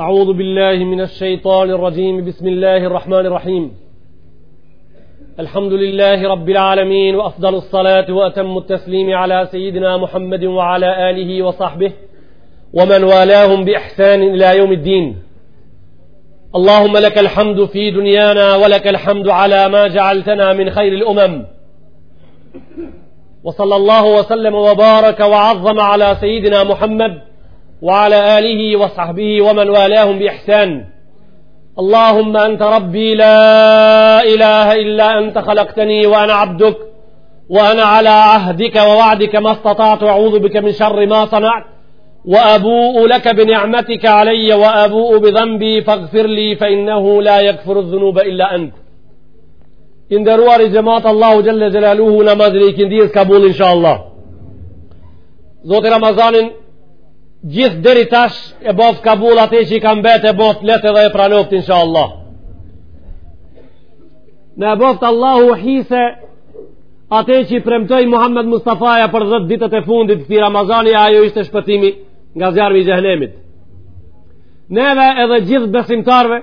أعوذ بالله من الشيطان الرجيم بسم الله الرحمن الرحيم الحمد لله رب العالمين وأفضل الصلاة وأتم التسليم على سيدنا محمد وعلى آله وصحبه ومن والاهم بإحسان إلى يوم الدين اللهم لك الحمد في دنيانا ولك الحمد على ما جعلتنا من خير الأمم وصلى الله وسلم وبارك وعظم على سيدنا محمد وعلى آله وصحبه ومن والاهم بإحسان اللهم أنت ربي لا إله إلا أنت خلقتني وأنا عبدك وأنا على عهدك ووعدك ما استطعت أعوذ بك من شر ما صنعت وأبوء لك بنعمتك علي وأبوء بذنبي فاغفر لي فإنه لا يغفر الذنوب إلا أنت I nderuari xhemat Allahu xhelle xhelaluhu namazin e ikindis kabul inshallah. Zoti Ramazanin gjith deri tash e boft kabul atë që i ka mbet e boft let edhe e pranoft inshallah. Na e boft Allahu hise atë që i premtoi Muhammed Mustafaja për 10 ditët e fundit të këtij Ramazani ajo ishte shpëtimi nga zjarrmi i xhehnemit. Neve edhe gjith besimtarve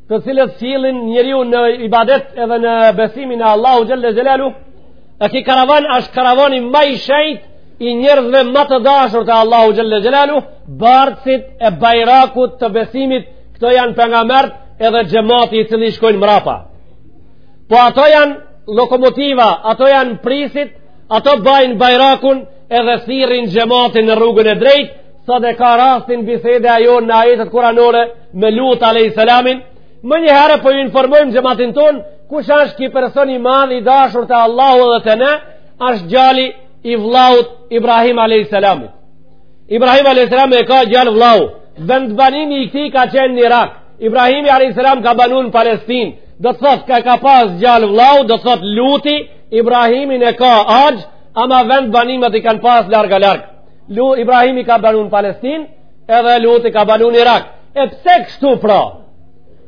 të cilët sjellin njeriun në ibadet edhe në besimin e Allahu xhelle xhelaluhu, e ki karavan është karavani ma i shenjtë i njerëzve ma të dashur të Allahu xhelle xhelaluhu, bartësit e bajrakut të besimit, këto janë pengamerët edhe xhemati i cili i shkojnë mrapa. Po ato janë lokomotiva, ato janë prisit, ato bajnë bajrakun edhe thirrin xhematin në rrugën e drejtë, Sot e ka rastin biseda jonë në ajetët kuranore me Lut alejhi selamin, menjëherë po ju informojmë xhematin tonë, kush është ki person i madh i dashur te Allahu edhe te ne, është xhali i vllaut Ibrahim alejhi selamit. Ibrahim alejhi selam e ka xhal vllau, vendbanimi i këtij ka qenë në Irak, Ibrahim alejhi selam ka banu në Palestinë, do të thot e ka pas xhal vllau, do të thot Luti Ibrahimin e ka axhë, ama vendbanimet i kanë pas larg a larg. Ibrahimi ka banu n'Palestin, edhe Luti ka banu n'Irak. E pse kështu pra?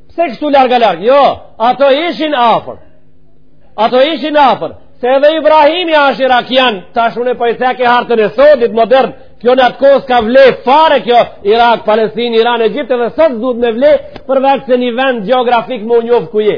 Pse kështu larg a larg? Jo, ato ishin afër. Ato ishin afër. Se edhe Ibrahimi është irakian, tash unë po i ceki hartën e sodit modern. Kjo në atë kohë s'ka vle fare kjo Irak, Palestin, Iran, Egjipt edhe sot s'duhet me vle përveç se një vend geografik me u njoft ku je.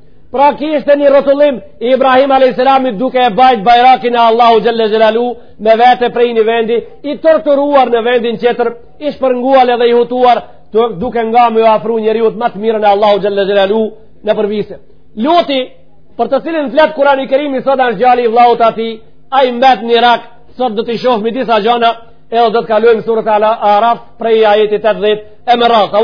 Pra ki ishte një rrotullim i Ibrahim a.s. duke e bajt bajrakin e Allahu xhelle xhelaluhu me vete prej një vendi, i torturuar në vendin tjetër, i shpërngulur edhe i hutuar, duke nga me afru njeriut ma të mirën e Allahu xhelle xhelaluhu nëpër vise. Luti, për të cilin flet Kurani Kerimi sot ân xhali i vllaut t'atij, ai mbet në Irak, sot do të shofmi disa gjana, edhe do të kalojm suretul Araf prej ajetit 80 e mrapa.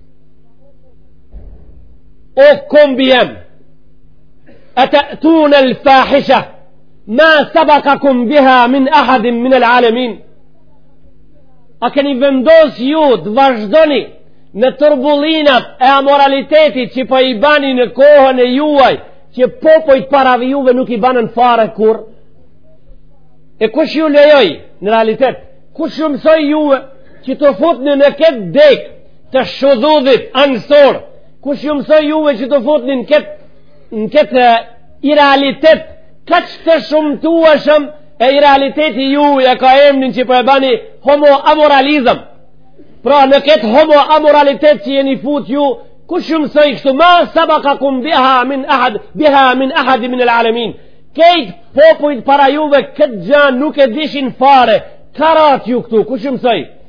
O kombi jem, ete'tunel fahishete, ma sabakakum biha min ahadim min el alemin, a keni vendos ju të vazhdoni në turbullinat e amoralitetit që po i bani në kohën e juaj, që popojt para juve nuk i banën fare kurrë, e kush ju lejoj në realitet, kush ju mësoj juve, që të futni në këtë degë, të shudhudhit anësor kush ju mësoj juve që të futni në këtë në këtë irealitet kaq të shumtuashëm e irealiteti juj e ka emnin që për po e bani homo amoralizëm pra në këtë homo amoralitet që jeni fut ju kush ju mësoj kështu ma sabakakum biha min ahad biha min ahad min el alemin kejt popujt para juve këtë gjë nuk e dishin fare ka ratë ju këtu kush ju mësoj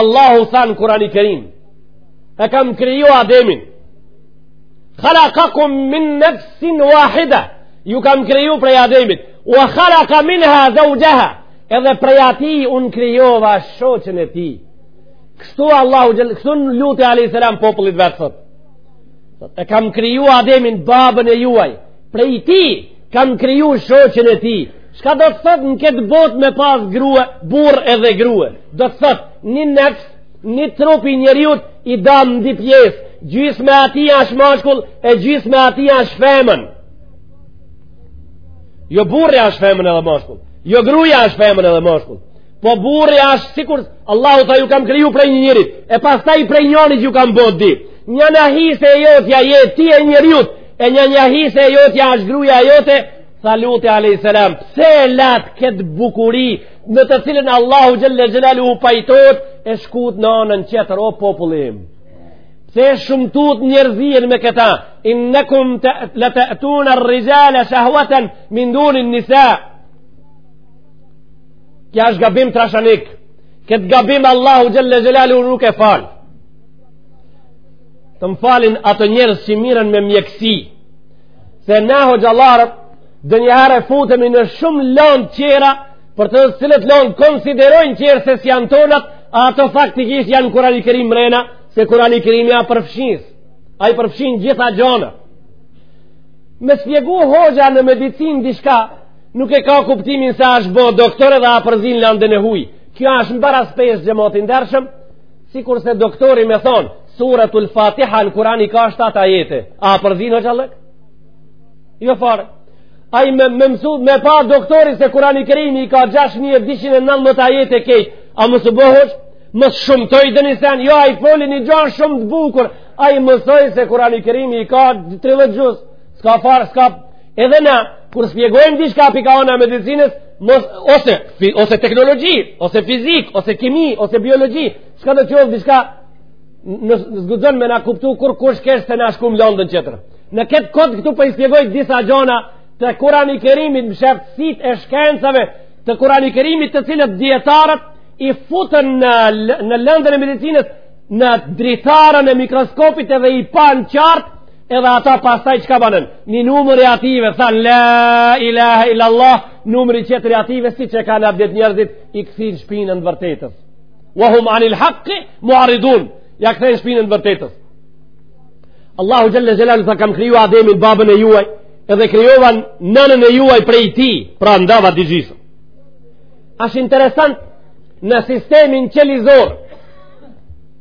Allahu tha në Kurani Kerim e kam kriju ademin khalakakum min nefsin wahida ju kam kriju prej ademit wa khalaka minha zawjaha edhe prej ati unë krijova shoqën e ti kështu Allahu xhelle kështu Luti a.s. popullit vet thot e kam kriju ademin babën e juaj prej ti kam kriju shoqën e ti Shka do të thot në këtë bot me pas grue, bur edhe grue? Do të thot një nefs, një trup i njeriut i dam në di pjesë, gjysma e ati ash mashkull e gjysma e ati ash femën. Jo burri ash femën edhe mashkull, jo gruja ash femën edhe mashkull. Po burri ash sikur Allahu tha ju kam kriju prej një njerit, e pastaj prej njërit ju kam bo di. Njëna hise e jotja je ti e njeriut, e njëna hise e jotja ash gruja jote, Tha Luti alayhis salam, pse e lat kët bukuri në të cilën Allahu xhalla xhelaluhu pajtohet e shkut në anën tjetër o populli im. Pse e shumtut njerëzien me këta? Innakum la ta'tuna ar-rijala shahwatan min duni an-nisa. Kja është gabim trashanik. Kët gabim Allahu xhalla xhelaluhu nuk e fal. Të më falin ato njerëz që miren me mjekësi. se na hoxalarët donjëherë e futemi në shumë lëndë qera për të cilët lëndë konsiderojnë qerë se s'janë tonat ato faktikisht janë Kurani Kerim mrena se Kurani Kerimi a përfshins ai përfshin gjitha gjona me spjegu hoxha në medicin diçka nuk e ka kuptimin se ashtë bo doktor edhe e përzin lëndën e huj kjo ashtë në baraspeshë xhemat i ndershëm Sikurse doktori me thonë, suratul fatiha në Kuran i ka 7 ajete. A përzin hoxhallëk? Jo fare. Ai me, me mësu, me pa doktori se Kurani Kerimi i ka 6219 ajete kejt. A mos u bo hoxhë? Mos shumtoj donji sen, jo ai foli një gjanë shumë të bukur. Ai mësoj se Kurani Kerimi i ka 30 xhuz. Ska farë, ska Edhe na, kur spjegojmë diçka pi ka ana e medicinës, mos, ose, fi, ose teknologji, ose fizikë, ose kimi, ose biologji, çka do qoftë diçka, s'guxon me na kuptu kurkush keq se na shkum n'landën qetër. Në këtë kod këtu për po i spjegoj disa gjona të Kurani Kerimit msheftësitë e shkencave të Kurani Kerimit të cilat dijetarët i futën në, në lëndën e medicinës në dritarën e mikroskopit edhe i panë qartë edhe ata pastaj çka banën një numër i atyve thanë la ilaha illa Allah numri qetër i atyve siç e kanë adet njerëzit i kthejnë shpinën të vërtetës wa hum anil haqqi muridun ja kthejnë shpinën të vërtetës Allahu xhelle xhelaluhu tha kam kriju Ademin babën e juaj edhe krijova nënën e juaj prej tij pra ndava dygjysëm ashtë interesant në sistemin qelizor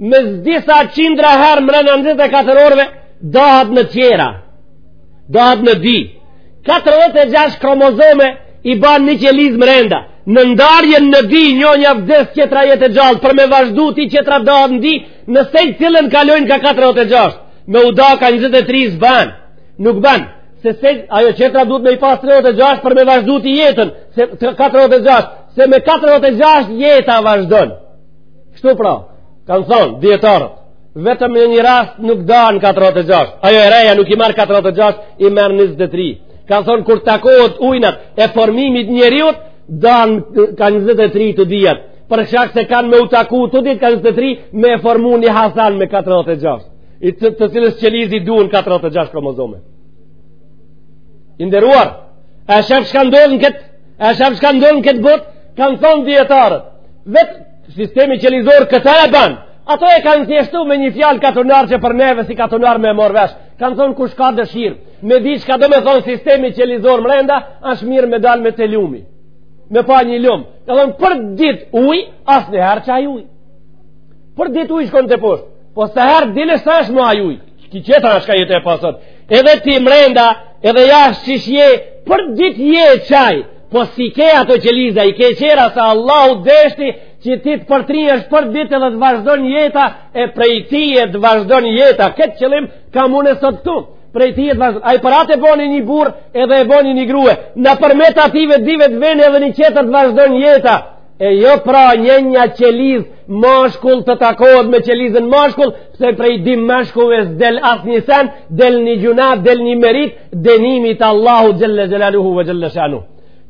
Mes disa qindra herë mrenda njëzet e katër orëve, dahet në tjera, dahet në dy. 46 kromozome i ban një qelizë mrenda. Në ndarjen në dy, njona vdes qetra jet e gjallë, për me vazhdu ti qetra dahet në dy, në secilën kalojnë ka 46. Me u da ka 23 s'ban, nuk ban se se ajo qetra duhet me i pas 36 për me vazhdu jetën, se 46, se me 46 jeta vazhdon. Kështu pra, kanë thonë, dijetarët, vetëm në një rast nuk dahen 46, ajo e reja nuk i merr 46, i merr 23. Kanë thonë, kur takohet ujnat e formimit njeriut, dahen ka 23 të dyjat. Për shkak se kanë me u taku të dytë ka 23, me e formu një Hasan me 46. I të, të cilës qelizë i duhen 46 kromozome. I nderuar, a e shef çka ndodh në këtë E shef çka ndodh në këtë botë, kanë thonë dijetarët. Vetë sistemi qelizor këta e ban, ata e kanë thjeshtu me një fjalë katunare që për neve si katunarë me morrë vesh. Kanë thonë kush ka dëshirë. Me di çka do me thonë sistemi qelizor mrenda, ashtë mirë me dalë me te lumi. Me pa një lumë. Ka thonë për ditë uj, asniherë qaj uj. Për ditë uj shkon teposhtë. Po së herë dile sa është më aj uj. Shki qëta është ka jetë e pasot. Edhe ti mrenda, edhe jashtë qysh je, për ditë je qaj, po s'i ke ato qeliza, i ke qera se Allahu deshti, që ti të përtrihesh për ditë edhe të vazhdon jeta, e prej teje të vazhdon jeta. Këtë qëllim kam une sot këtu. Prej teje të vazhdon. Ai për atë e boni një burrë edhe e boni një grue. Nëpërmjet atyve dyve të vjen edhe një qetër të vazhdon jeta. E jo pra njëna qelizë mashkull të takohet me qelizën mashkull, pse prej di mashkulle s'del asnjë sen, del një gjunah, del një merit, dënimit Allahu xhel-le xhelaluhu ve xhel-le shanu.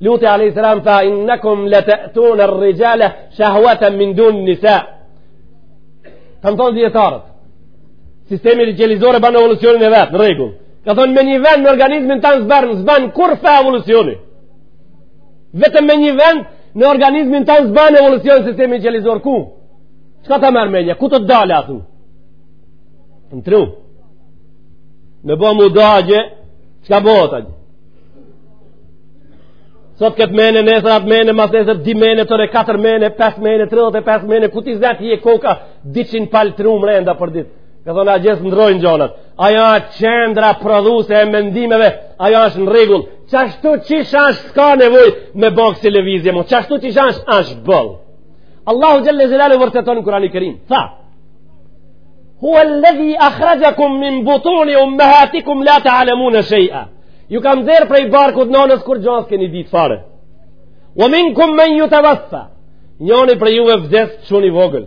Luti a.s. tha, innakum le te'tune rrixhale, shehveten min dunin-nisa. Kanë thonë dijetarët, sistemi qelizor e ban evolucionin e vet, në rregull. Ka thonë me një vend në organizmin tanë s'ban, s'ban kurrfar evolucionin. Vetëm me një vend në organizmin tonë s'ban evolucion sistemi qelizor ku? Çka ta merr menja? Ku do të dalë atu? Në tru. Me bo m'u da atje, çka bohet atje? Sot këtë mene, nesër atë mene, mas nesër di mene, tre katër mene, pes mene, tridhet e pes mene, ku t'i zë atje koka, diqin palë tru mrenda për ditë. Ka thonë atje s'ndrrojnë gjonat. Ajo është qendra prodhuese e mendimeve, ajo është në rregull. Qashtu qish është s'ka nevoj me ba kësi lëvizje mo, qashtu qish është është boll. Allahu xhel-le xhelaluhu vërteton në Kurani Kerim, tha, Huvel-ledhi ahrexhekum min butuni ummehatikum la ta'lemune shej'a. Ju kam nxerrë prej barkut nënës kur gjë s'keni ditë fare. Ve minkum men jutevef-fa. Njoni prej juve vdes që i vogël.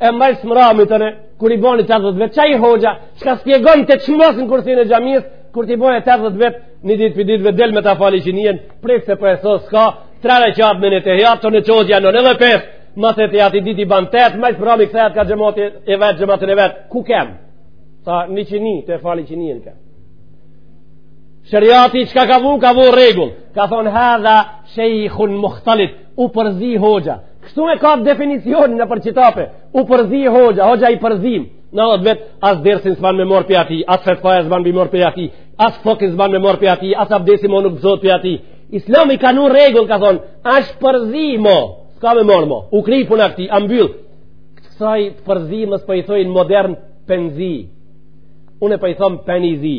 e ma s'mrami te ne, kur i bon 80 vjet, qai hoxha, çka shpjegon të qmos në kursinë e xhamisë, kur t'i bon 80 vjet, një ditë prej ditëve del me ta fali që njën, prejtë se për po e thosë s'ka, tre rekate me një tehijat, të në qodja në në dhe pesë, mas tehijatit dytë i ban tetë, ma s'mrami kthehet ka xhemati i vet, xhematin e vet, ku kem? Tha, n'iqini, të falim iqinien kem. Sheriati çka ka vu, ka vu rregull, ka thonë, hadha shejhun muhtalit, u përzi hoxha. Kështu e ka definicionin nëpër qitape, u përzi hoxha, hoxha i përzim. Nëndhet vjet, as dersin s'ban me morrë prej ati, as fetfaja s'ban me morrë prej ati, as fokin s'ban me morrë prej ati, as abdesi mo nuk të zotë për ati. Islami ka një rregull, ka thonë, asht përzi mo, s'ka me morrë mo, u kri puna këti, a mbyllë. Kësaj të përzimes po i thojnë modern penzi, unë e po i thom penizi.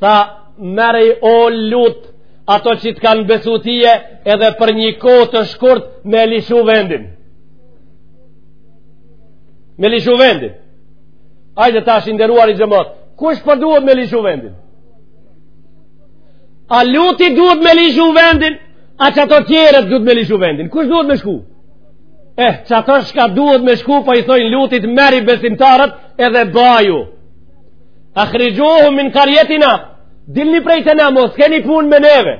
Tha, merri o Lut, ato që të kanë besu tije edhe për një kohë të shkurt me lishu vendin. Me lishu vendin. Ajde tash i nderuari xhemat. Kush për po duhet me lishu vendin? A Luti duhet me lishu vendin? A qato tjerët duhet me lishu vendin? Kush duhet me shku? Eh, qato shka duhet me shku, pa po i thojnë Lutit merri besimtarët edhe baju. Ahrixhuhum min karjetina Dilni prej te na mos keni pun me neve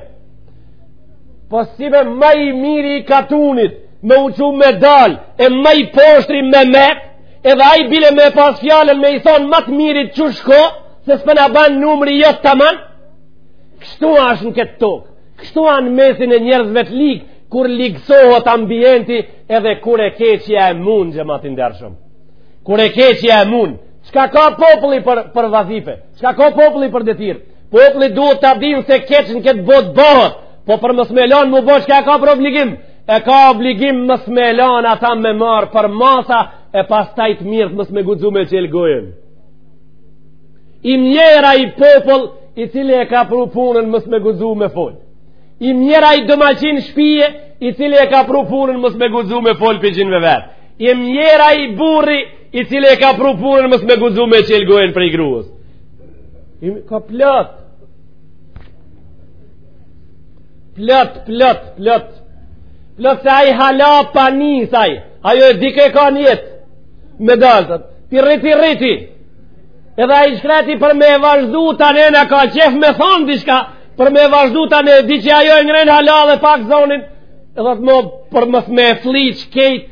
Po si me ma i miri i katunit Me u çu me dal E ma i poshtri me met Edhe ai bile me pas fjalën Me i thonë ma t'mirit çu shko Se s'po na ban numri jo taman Kështu ashtë në këtë tokë Kështu a në mesin e njerëzve të lig Kur ligësohot ambienti Edhe kur e keqja e mund Xhemat i ndershëm Kur e keqja e mund Çka ka populli për, për vazife? Çka ka populli për detyrë? Populli duhet ta dinë se keq në këtë botë bëhet, po për mos me lan me u ba, çka ka për obligim? E ka obligim mos me lan ata me marrë përmasa e pastaj të mirët mos me guxu me çelë gojën. I mjeri ai popull i cili e ka pru punën mos me guxu me folë. I mjeri ai domaqin shpije i cili e ka pru punën mos me guxu me folë për gjin e vet. I mjeri ai burri i cili e ka pru punën mos me guxu me çel gojën prej grues i ka plat plat, plat, plat plat se ai hala pa nis ai ajo e di ku ka nijet me dalë t'i rriti rriti edhe ai i shkreti për me vazhdu ta ne në ka qef me thanë dishka për me vazhdu ta ne di që ajo e ngrenë hala edhe pak zanin edhe të më për mos me u flliq krejt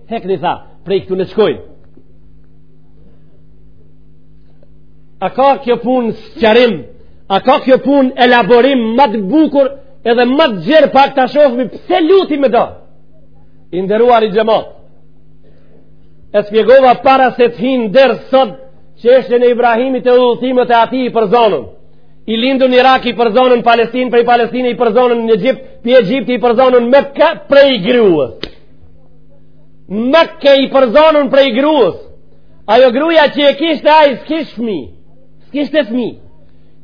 Hekni tha, prej këtu le t'shkojnë. A ka kjo pun sqarim, a ka kjo pun elaborim ma të bukur edhe ma të gjerë pak ta shofmi pse Luti me da. I nderuari xhemat. E spjegova para se të hi në ders sot çështjen e Ibrahimit e udhëtimet e atij i përzanun. I lindun në Irak i përzanun, Palestinë, prej Palestine i përzanun, në Egjipt, pi Egjipti i përzanun, Mekke prej grues. Mekke i përzanun prej grues. Ajo gruja që e kishte ai s'kish fëmi. S'kishte fëmi.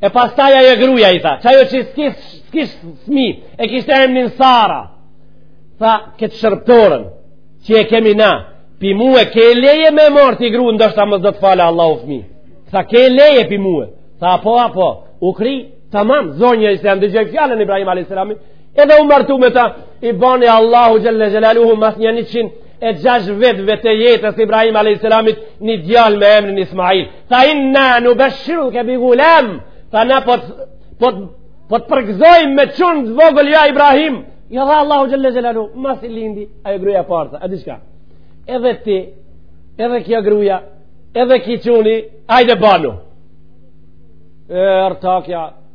E pastaj ajo gruja i tha, qajo që s'kish s'kish fëmi, e kishte emrin Sara. Tha këtë shërbtoren që e kemi na, pi mua ke leje me marr ti grue ndoshta mos do të fal Allahu fëmi. Tha ke leje pi mua. Tha po apo, u kri tamam zonja islam dëgjoi fjalën e Ibrahim alejhi selam edhe u martu me ta i bani Allahu xhel-le xhelaluhu mas një njëqin e gjash vjetëve të jetës Ibrahim a.s. një djalë me emrin Ismail tha inna nubeshiruke bi gulam tha na po t' po t', po t' përgzoj me çun të vogël ja Ibrahim ja dha Allahu xhel-le xhelaluhu masi lindi ajo gruja e parë tha a di çka edhe ti edhe kjo gruja edhe ky çuni hajde banu e rëtakja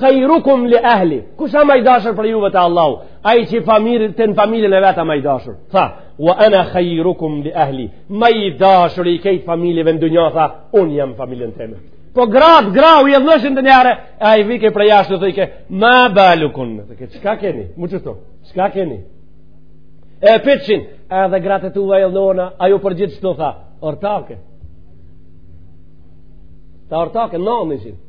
Khairukum li ahli. Kush a ma i dashur për juve te Allahu? Ai që familjen ten familjen e vet a ma i dashur. Tha, "Wa ana khairukum li ahli." Ma i dashur i kejt familjeve në dunjë, tha, "Un jam familjen time." Po grat, gra u idhëshën te njëra, ai vike përjashtë thojke, "Ma balukun." Thojke, "Çka keni?" Me kto? "Çka keni?" E pytshin, edhe gratë tuj e lanë, ajo për gjith kto tha, "Ortake." Tha ortake, nanë ishin.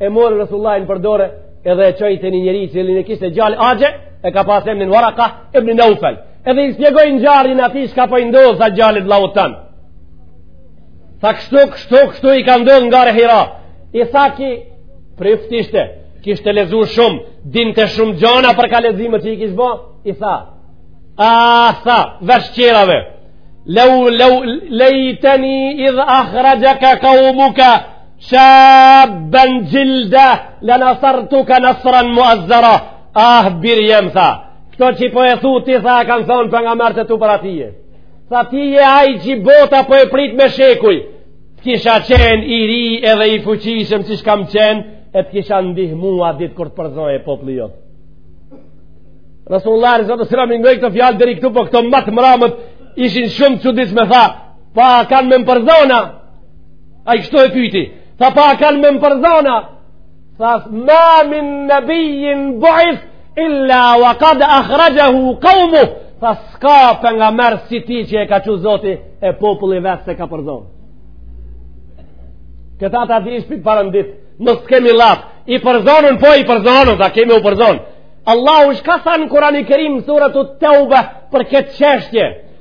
e mori Resulullahin për dore edhe e çoj te një njeri të cilin e kishte gjallë axhë e ka pas emnin Waraka ibn Naufel edhe i shpjegoj ngjarjen atij çka po i ndodhë tha gjallit zotit tonë tha kështu kështu kështu i ka ndodhë në Gari Hira i tha ky prift ishte kishte lezu shumë dinte shumë gjona për ka leximet që i kishte bo i tha a tha vesh qirave leu leu lejteni idh ahrajaka kaumuka Shaban xhelda Lenesertuka nasran muazzara Ah bir jem tha Këto që po e thue ti tha Kanë thonë pejgamberët para teje Tha ti je aj që bota po e prit me shekuj Të kisha qen i ri edhe i fuqishëm qysh kam qen E të kisha ndihmua ditë kur të përzojë populli jot Resulullahi zotëra i ngoj këto fjalë deri këtu Po këto ma të mramet ishin shumë çudi seç tha A kanë me më përzanë a Ai kështu e pyti, tha a po kanë me më përzanë a, tha ma min nëbijin buith, illa wa kad akhrajahu kaumu, tha s'ka pejgamer si ti që e ka çu zoti e populli vet s'e ka përzon. Këta ta dish pi t'parën ditë, mos kemi llaf, i përzonën po i përzonën, tha kemi u përzonë. Allahu çka tha në kurani kerim, surat të të të ube për këtë çeshtje,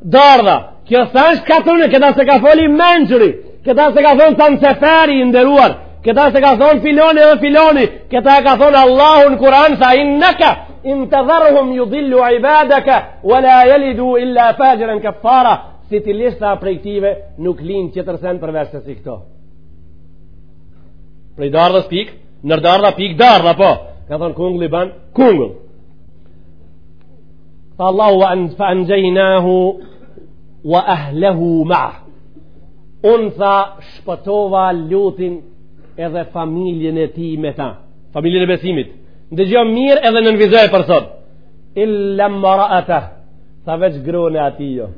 Dardha, kjo tha është kanun, këta s'e ka fol Mençuri, këta s'e ka thonë Hasan efendi i ndëruar, këta s'e ka thonë filani dhe filani, këta e ka thonë Allahu në Kur'an tha inneka, in tedherhum judhillu ibadaka, wa la jelidu illa faxhiren kaffara, se t'i lësh ti prej ktyve nuk lind tjetër sen përveç se si këto. Prej dardhës pik, nën dardhë pik dardha po, ka thonë kungli ban kungull. Tha Allahu fa anjaynahu wa ahlahu ma'ah. Un tha shpëtova lutin edhe familjen e tij me ta. Familjen e besimit. Ndëgjo mirë edhe nënvizoje për sot. Illa mra'atah. Tha veç gruan e atij. Jo.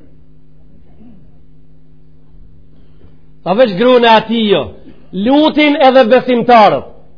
Tha veç gruan e atij. Jo. Lutin edhe besimtarët.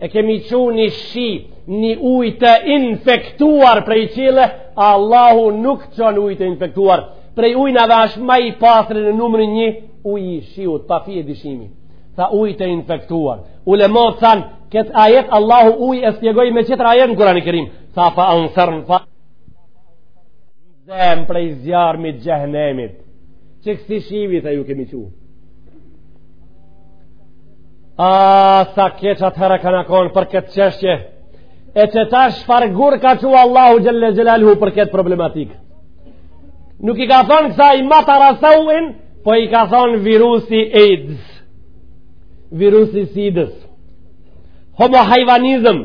e kemi çu një shi një uj të infektuar prej qille Allahu nuk çon uj të infektuar prej ujnave është ma i pastri në numrin një uj i shiut pa fije dyshimi tha uj të infektuar ulemat thanë kët ajet Allahu uj e spjegoj me tjetër ajet në kurani kerim tha fa ansërn fa Zem prej zjarmit xhehnemit Qe kësi shivi të ju kemi çu A sa keq atëherë kanë konë për këtë çështje E qe tash çfarë gur ka çu Allahu xhelle xhelaluhu për këtë problematikë Nuk i ka thonë kësaj matara sauin Po i ka thonë virusi AIDS Virusi sidës Homohajvanizëm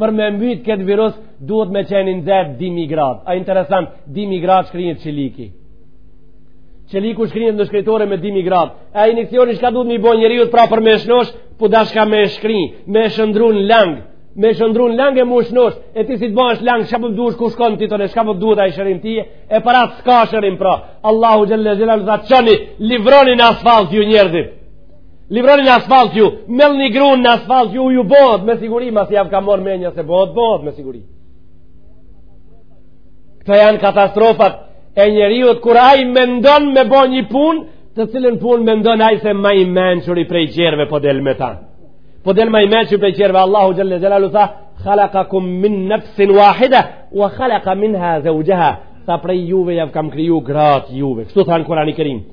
Për me mbyt këtë virus duhet me qenë nxehtë 2000 gradë. A interesant, 2000 gradë shkrihet çeliku. Çeliku shkrihet në shkritore me 2000 gradë. A injeksioni çka duhet me i bë njeriut pra për me shnosh, po dashka me shkri, me shndërru në lang, me shndërru në lang e me u shnosh. E ti si të bash lang, çka po duhet ku shkon ti tani, çka po duhet ai shërim ti? E para s'ka shërim pra. Allahu xhelle xhelaluhu tha çani, livroni në asfalt ju njerëzit. Livroni në asfalt ju, mbellni grunë në asfalt ju, ju bohet me siguri, masi jav ka marrë menja se bohet, bohet me siguri. Këto janë katastrofat e njeriut, kur ai mendon me bo një punë, të cilën punë mendon ai se ma i mençuri prej tjerve po del me ta. Po del ma i mençuri prej tjerve, Allahu Xhelle Xhelaluhu tha, khalakakum min nefsin wahida, wa khalaka minha zeuxheha, tha prej juve jav kam kriju gratë juve. Kështu tha në kurani kerim.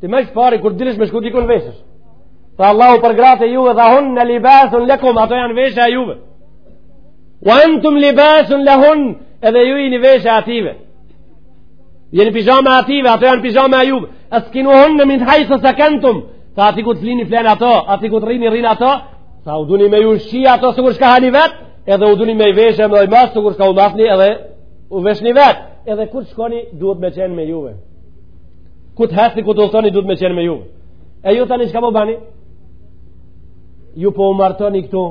Ti më së pari, kur dilish me shku dikun veshesh. Tha Allahu për gratë e juve, tha hunne libasun lekum, ato janë veshë e juve. Wa entum libasun lehun, edhe ju jeni veshë e atyve. Jeni pizhama atyve, ato janë pizhama e juve. Eskinuhunne min hajthu sekentum, tha aty ku të flini flen ato, aty ku të rrini rrinë ato, tha u duni me i ushqy ato sikur çka hani vetë, edhe u duni me i veshë e me i math sikur çka u mathni edhe u veshni vetë, edhe kur shkoni duhet me qenë me juve. Ku të hecni, ku të udhëtoni, duhet me qenë me ju. E ju tani çka po bani? Ju po u martoni këtu,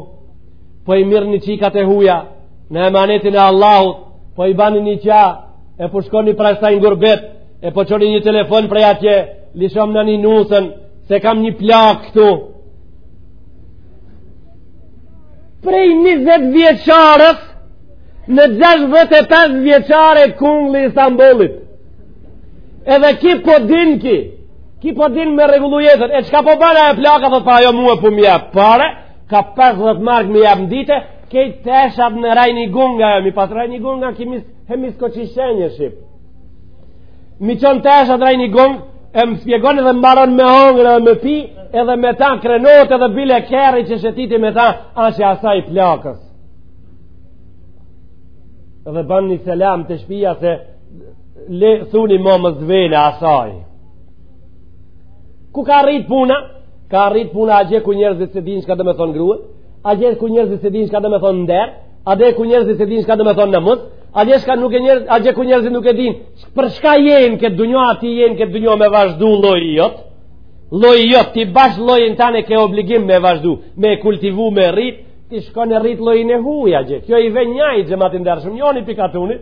po i mirrni çikat e huja, në emanetin e Allahut, po i bani një qa, e po shkoni prashtaj në gurbet, e po çoni një telefon prej atje, lishomani nusen, se kam një plakë këtu. Prej 20 vjeçares, në 65 vjeçare kungli i Stambollit. Edhe ki po din ki, ki po din me rregullu jetën, e qka po ban plaka, thot po ajo mue po m'jep pare, ka 50 marka m'jep n'ditë, krejt teshat në Reinigunga, jo, mi pas Reinigunga, ki mis, he mis ko që shenjë shqip. Mi çon teshat Reinigung, e më spjegon edhe m'maron me hongër dhe me pi, edhe me ta krenohet edhe bile kerri që shetit me ta, asht e asaj plakës. Edhe ban një selam te shpia se, le thuni mamës vele asaj ku ka rrit puna ka rrit puna atje ku njerëzit se din çka domethonë grua atje ku njerëzit se din çka domethonë nder atje ku njerëzit se din çka domethonë namus atje shka nuk e njerëz atje ku njerëzit nuk e din për shka jenë n'këtë dunjo a ti je n'këtë dunjo me vazhdu lloji jot lloji jot ti bash llojin tan ke obligim me vazhdu me kultivu me rrit ti shkon e rrit llojin e huj atje kjo i venjaj xhemat i ndershëm joni pikatunit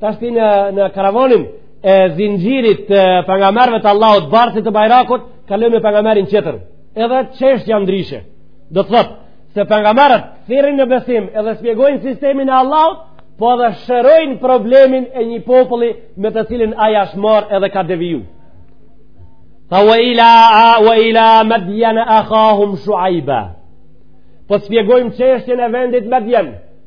Tashti në, në karavanin e zinxhirit të pejgamberëve të Allahut, bartësit të Bajrakut, kaloj me pejgamberin tjetër. Edhe çështja ndryshe. Do të thotë se pejgamberët thirrin në besim edhe shpjegojnë sistemin e Allahut, po edhe shërojnë problemin e një populli me të cilin ai është marr edhe ka deviju. Tha wa ila a wa ila madyan akhahum shuaiba. Po shpjegojmë çështjen e vendit Medjen.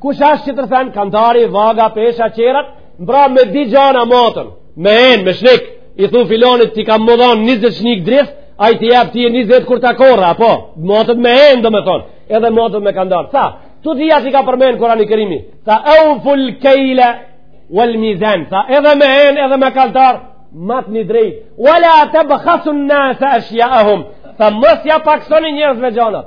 Kush ashtë që të thënë, kandari, vaga, pesha, qerat, mbra me dy gjana maten, me enë, me shnik, i thu filanit ti kam me dhonë 20 shnik drith, ai t'i jep tye 20 kur ta korra, apo, maten me enë, do me thonë, edhe maten me kandar. Tha, të dyjat i ka përmenë Kurani Kerimi, tha, euful kejle, wal mizan tha edhe me en edhe me kantar matni drejt wala tabkhasu an-nas ashya'ahum tha mos ja paksoni njerëzve gjanat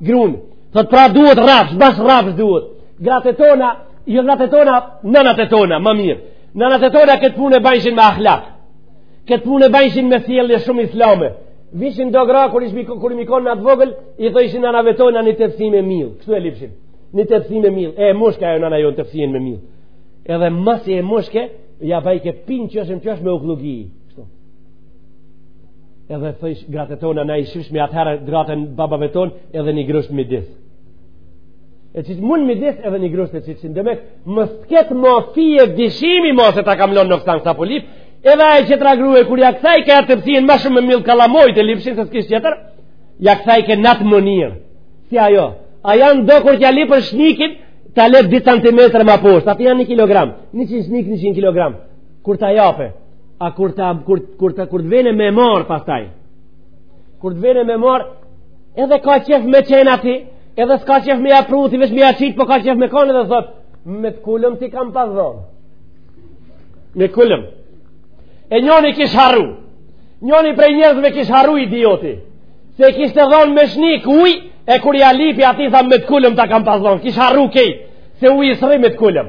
Grun, thot pra duhet rrafsh, bash rrafsh duhet. Gratë tona, jo gratë tona, nënat tona, më mirë. Nënat tona këtë punë e bajshin me ahlak. Këtë punë e bajshin me sjellje shumë islame. Vishin do gra kur ishmi kur jemi kon na t'vogël, i thojshin nanave tona ni tepsi me mill. Kështu e lipshin. Ni tepsi me mill. E mushke ajo nana jon tepsin me mill. Edhe masi e mushke, ja bajke pin çëshëm çësh me ukllagi. edhe thëjsh gratë tona na i shifshim atëherë gratë e babave ton edhe një grusht midis e që mu n'midis edhe një grusht e qitke demek mos t'ket ma fije dyshimi ma se ta kam lonë në fëtan kësa polip edhe e qetra grue kur ja kthejke tepsien ma shumë me mill kallamojt e lipshin se s'kish qetër ja kthejke n'atë mënyrë si ajo a janë do kur t'ja lyp shnikin ta len 2 cm ma poshtë atë janë 1 kg 100 shnik 100 kg kur ta jape a kur ta kur kur ta kur të vjen me marr pastaj kur të vjen me marr edhe ka qef me qenë aty edhe s'ka qef me ia pru ti vetëm ia qit po ka qef me kanë dhe thot me të kulëm ti kam pas dhon me kulëm e njoni kish harru njoni prej njerëzve kish harru idioti se kishte dhon me shnik uj e kur ja lipi ati tha me të kulëm ta kam pas dhon kish harru kej se uji s'rri me të kulëm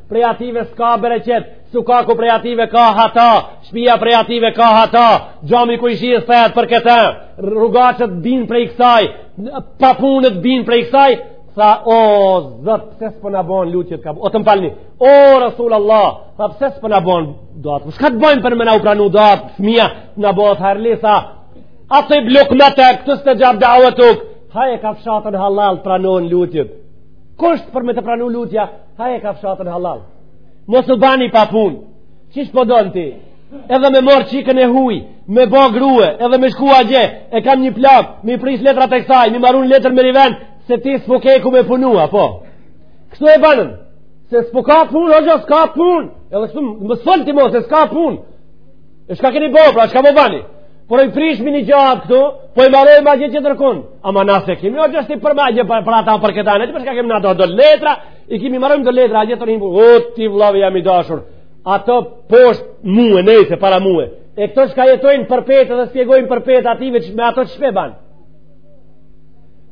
prej ative s'ka bereqet, sokaku prej ative ka hata, shpia prej ative ka hata, xhami ku ishi e thejt për këta, rrugaçët bin prej kësaj, papunët bin prej kësaj, tha, o, Zot, pse s'po na pranon lutjet ka bu, o të m'falni, o, Rasul Allah, tha, pse s'po na pranon duatë, shka të bojmë për me na u pranu duatë, fëmija, na bot hajrli, tha, atë i blok me të, këtë së të gjabë da u e tukë, haje kafshatën hallall pranon lutjet, kështu për me të pranu lutja, Haje kafshatën hallall. Mos u bani pa punë. Qysh po don ti? Edhe me marr çikën e huaj, me ba grue, edhe me shku agje, e kam një plak, m'i pris letrat e kësaj, m'i marun letër me riven se ti s'po ke ku me punua, po. Kështu e banën. Se s'po ka punë, hoxha s'ka punë. Edhe kështu mos fol ti mo se s'ka punë. E shka keni bo, pra, shka po bani? Por e prishmi një gjatë këtu, po e marojm agje që të rëkun. Ama na s'e kemi, o që është i për agje për ata për këta, në që përshka kemi në ato do letra, i kemi marojmë do letra, agje të rrimë, o ti vllavi jem i dashur, ato poshtë muë, nejse, para muë. E këto shka jetojnë për petë dhe spjegojnë për petë ative që me ato që shpe banë.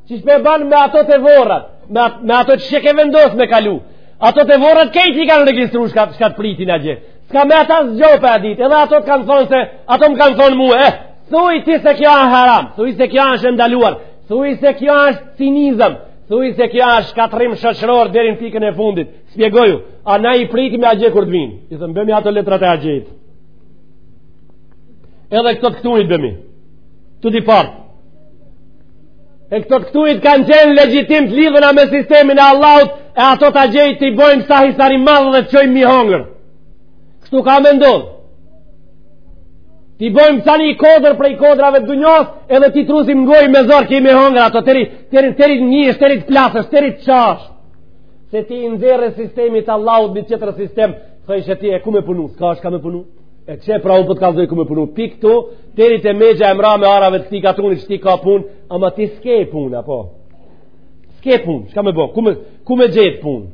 Që shpe banë me ato të vorret, me, me ato që shke vendosë me kalu. Ato të vorret krejt i kanë registru shka, shka të pritin agje. S'ka me ata zgjo për e dit, edhe ato të kanë thonë se, ato më kanë thonë mu, eh, thuj ti se kjo a haram, thuj se kjo është e ndaluar, thuj se kjo është cinizëm, thuj se kjo është shkatrrim shoqëror deri në pikën e fundit, spjegoju, a na i priti me agje kur të vinë, i thëmë bëmi ato letrat e agjejt, edhe këto të këtuit bëmi, të dy partë, E këto këtuit kanë qenë legjitime të lidhuna me sistemin e Allahut e ato t'agjejt të i bojmë sa hisari i madh dhe të çojmë mi hongër. Kështu ka me ndodh. Të i bojmë sa një kodrë prej kodrave të dunjasë edhe t'i trusim n'goj me zor ke mi hongër ato teri, teri, teri t'ngish, teri të plasësh, teri të çash. Se ti i nxerre sistemit të Allahut një tjetër sistem, thojshe ti e ku me punu, s'ka është ka me punu. e qe pra unë për po të kallzoj ku me punu pik ktu, teri të megja e mbrame arave të këti katunit që ti ka pun ama ti s'ke pun apo s'ke pun, shka me bo ku me, ku me gjet pun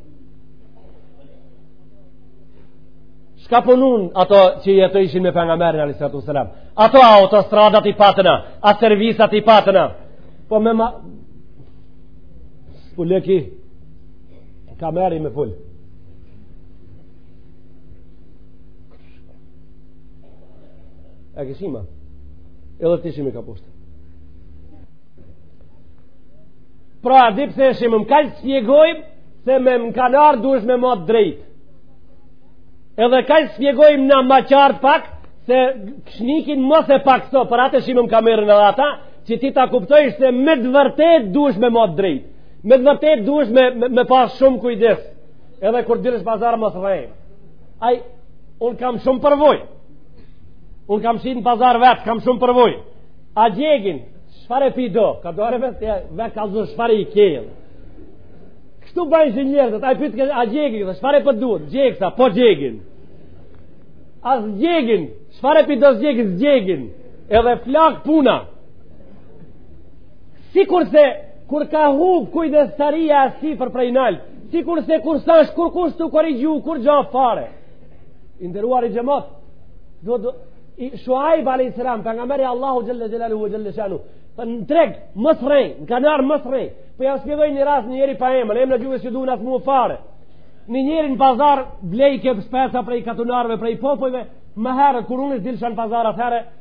shka punun ato që i ato ishin me pejgamberin alejhi salatu ves selam ato autostradat i patëna a servisat i patëna po me ma s'pu leki ka meri me full E keni shi, ma? Edhe të shimi ka poshtë. Pra, di pse e shim, m'ka shpjegojmë se me n'kanar duhesh me mat drejt. Edhe ka shpjegojmë në ma qartë pak, se këshnikin mos e pakso, për atë shimë më kamerën edhe ata, që ti ta kuptojsh se me të vërtet duhesh me mat drejt. Me të vërtet duhesh me, me, me pas shumë kujdes. Edhe kur dilsh n'pazar mos rrej. Ai un kam shumë përvoj. Un kam shit në pazar vet, kam shumë përvoj. A djegin, çfarë e pi do? Kap dorë vet, ja, vet kqyr çfarë i ke. Kështu bajshin njerëzit, ai pyet a djegin, çfarë po duhet? Djegësa, po djegin. A s'djegin, çfarë e pi do, s'djegin, s'djegin. Edhe flak puna. Sikurse, kur ka hup kujdestaria asi prej nalt, sikurse kur s'asht kurkush tu korrigju kurgjo fare. I nderuari xhemat, do të... Shuaib a.s. pejgamber i Allahut xhelle xhelaluhu xhelle shanuhu, po në treg mos rre, në kanar mos rre, po, po jav shpjegoj një rast një njeri pa emër, emër nuk ju duhet as mu fare. Një njeri në pazar, blejke speca prej katunarve, prej popojve, ma herët, kur unë dilsha në pazar atëherë,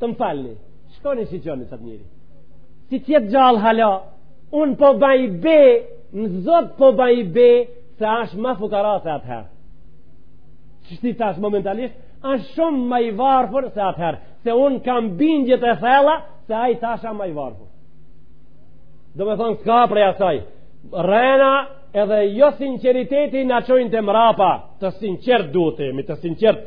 Ta më falni, shkoni shiqoni sot at njeri. Si t'jetë gjallë hala, unë po baj be, në Zot po baj be, se ashtë ma fukara se atëherë. Qeshtu tash momentalisht, ashtë shumë ma i varëfër se atëherë, se unë kam bindjet e thella, se ai tash a ma i varfër. Domethonë, s'ka prej asaj, rrena edhe jo sinceriteti na çojnë te mrapa, të sinqert duhet të jemi, të sinqert